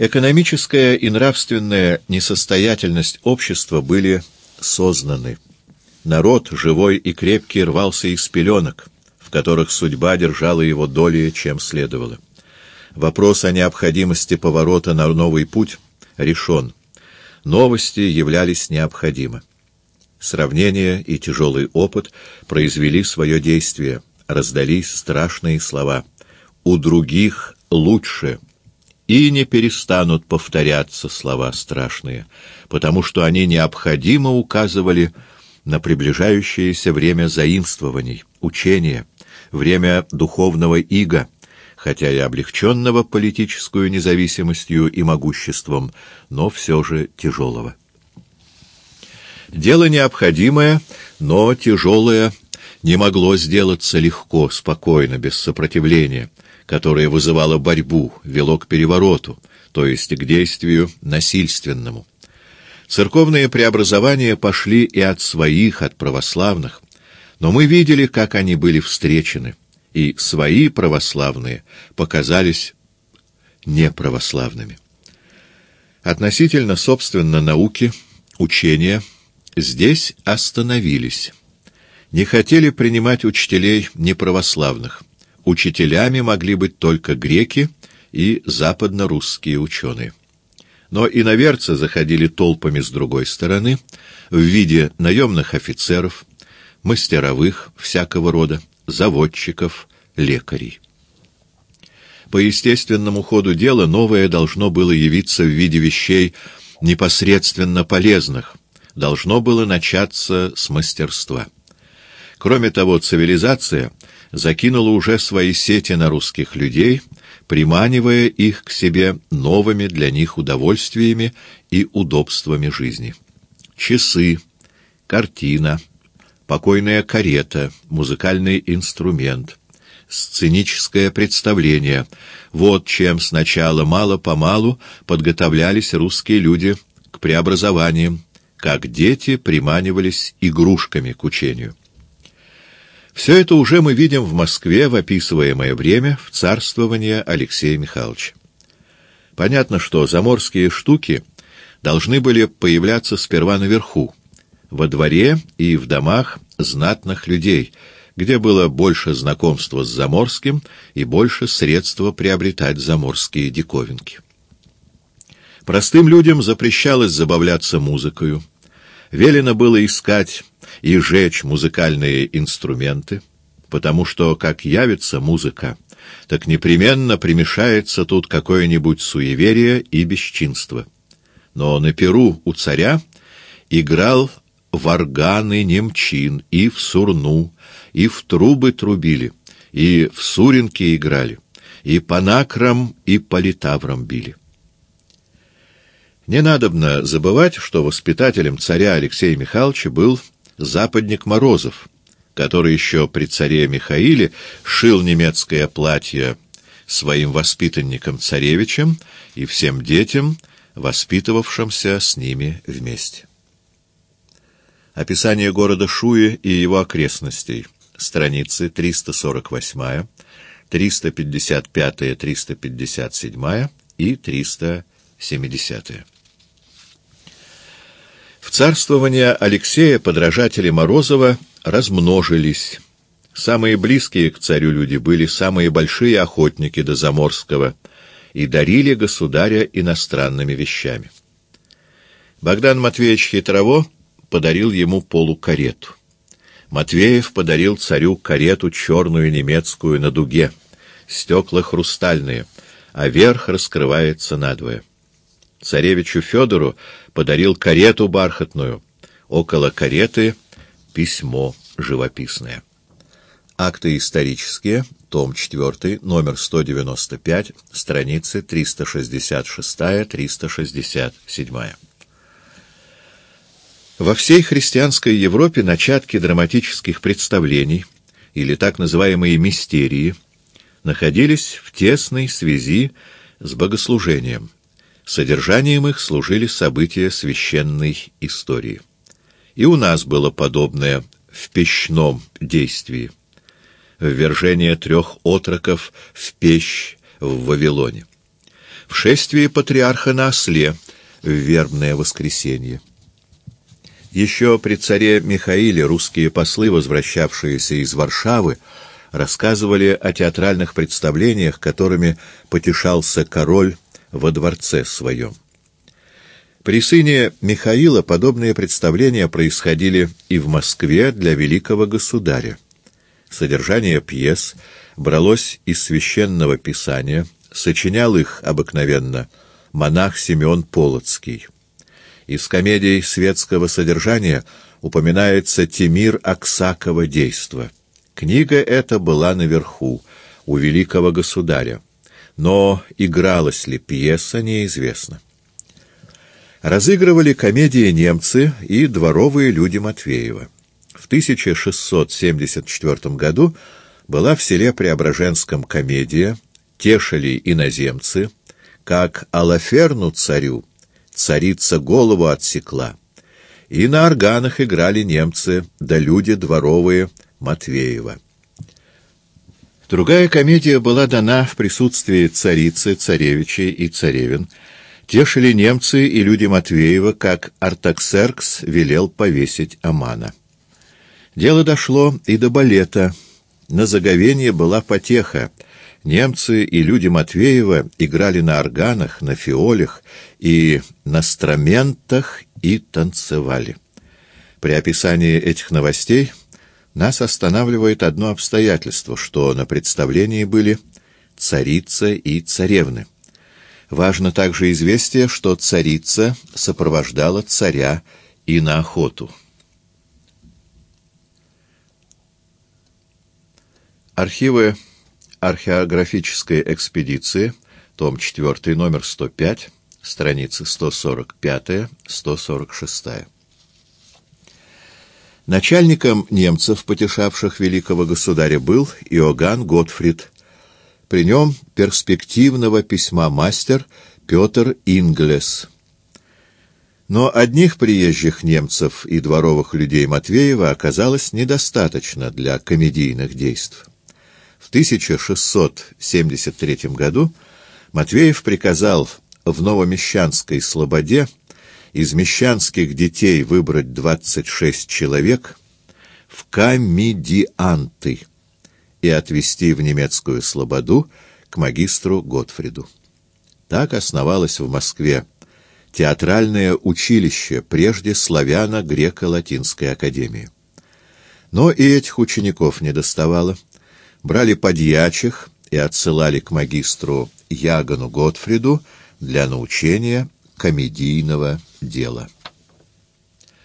Экономическая и нравственная несостоятельность общества были сознаны. Народ, живой и крепкий, рвался из пеленок, в которых судьба держала его долее, чем следовало. Вопрос о необходимости поворота на новый путь решен. Новости являлись необходимы. Сравнение и тяжелый опыт произвели свое действие, раздались страшные слова. «У других лучше» и не перестанут повторяться слова страшные, потому что они необходимо указывали на приближающееся время заимствований, учения, время духовного ига, хотя и облегченного политическую независимостью и могуществом, но все же тяжелого. Дело необходимое, но тяжелое не могло сделаться легко, спокойно, без сопротивления, которое вызывало борьбу, вело к перевороту, то есть к действию насильственному. Церковные преобразования пошли и от своих, от православных, но мы видели, как они были встречены, и свои православные показались неправославными. Относительно, собственно, науки, учения — здесь остановились. Не хотели принимать учителей неправославных. Учителями могли быть только греки и западно-русские ученые. Но иноверцы заходили толпами с другой стороны, в виде наемных офицеров, мастеровых всякого рода, заводчиков, лекарей. По естественному ходу дела новое должно было явиться в виде вещей непосредственно полезных, должно было начаться с мастерства. Кроме того, цивилизация закинула уже свои сети на русских людей, приманивая их к себе новыми для них удовольствиями и удобствами жизни. Часы, картина, покойная карета, музыкальный инструмент, сценическое представление — вот чем сначала мало-помалу подготовлялись русские люди к преобразованиям, как дети приманивались игрушками к учению. Все это уже мы видим в Москве в описываемое время в царствование Алексея Михайловича. Понятно, что заморские штуки должны были появляться сперва наверху, во дворе и в домах знатных людей, где было больше знакомства с заморским и больше средства приобретать заморские диковинки. Простым людям запрещалось забавляться музыкою. Велено было искать и жечь музыкальные инструменты, потому что, как явится музыка, так непременно примешается тут какое-нибудь суеверие и бесчинство. Но на перу у царя играл в органы немчин, и в сурну, и в трубы трубили, и в суренки играли, и по накрам, и по литаврам били. Не надобно забывать, что воспитателем царя Алексея Михайловича был западник Морозов, который еще при царе Михаиле шил немецкое платье своим воспитанникам-царевичам и всем детям, воспитывавшимся с ними вместе. Описание города Шуи и его окрестностей. Страницы 348, 355, 357 и 370. В царствование Алексея подражатели Морозова размножились. Самые близкие к царю люди были самые большие охотники до Заморского и дарили государя иностранными вещами. Богдан Матвеевич Хитрово подарил ему полукарету. Матвеев подарил царю карету черную немецкую на дуге, стекла хрустальные, а верх раскрывается надвое. Царевичу Федору подарил карету бархатную. Около кареты письмо живописное. Акты исторические, том 4, номер 195, страницы 366-367. Во всей христианской Европе начатки драматических представлений, или так называемые мистерии, находились в тесной связи с богослужением. Содержанием их служили события священной истории. И у нас было подобное в пещном действии. Ввержение трех отроков в пещь в Вавилоне. в шествии патриарха на осле в вербное воскресенье. Еще при царе Михаиле русские послы, возвращавшиеся из Варшавы, рассказывали о театральных представлениях, которыми потешался король во дворце своем. При сыне Михаила подобные представления происходили и в Москве для великого государя. Содержание пьес бралось из священного писания, сочинял их обыкновенно монах Симеон Полоцкий. Из комедий светского содержания упоминается Тимир Аксакова действо. Книга эта была наверху, у великого государя, но игралась ли пьеса, неизвестно. Разыгрывали комедии немцы и дворовые люди Матвеева. В 1674 году была в селе Преображенском комедия «Тешили иноземцы», как Алаферну царю царица голову отсекла. И на органах играли немцы, да люди дворовые Матвеева. Другая комедия была дана в присутствии царицы, царевичей и царевин. Тешили немцы и люди Матвеева, как Артаксеркс велел повесить Амана. Дело дошло и до балета. На заговение была потеха. Немцы и люди Матвеева играли на органах, на фиолях и на страментах и танцевали. При описании этих новостей нас останавливает одно обстоятельство, что на представлении были царица и царевны. Важно также известие, что царица сопровождала царя и на охоту. Архивы археографической экспедиции, том 4, номер 105, страницы 145-146. Начальником немцев, потешавших великого государя, был Иоганн Готфрид. При нем перспективного письма мастер Петр Инглес. Но одних приезжих немцев и дворовых людей Матвеева оказалось недостаточно для комедийных действий. В 1673 году Матвеев приказал в Новомещанской слободе из мещанских детей выбрать 26 человек в комедианты и отвезти в немецкую слободу к магистру Готфриду. Так основалось в Москве театральное училище, прежде славяно-греко-латинской академии. Но и этих учеников не доставало брали подьячих и отсылали к магистру Ягану Готфриду для научения комедийного дела.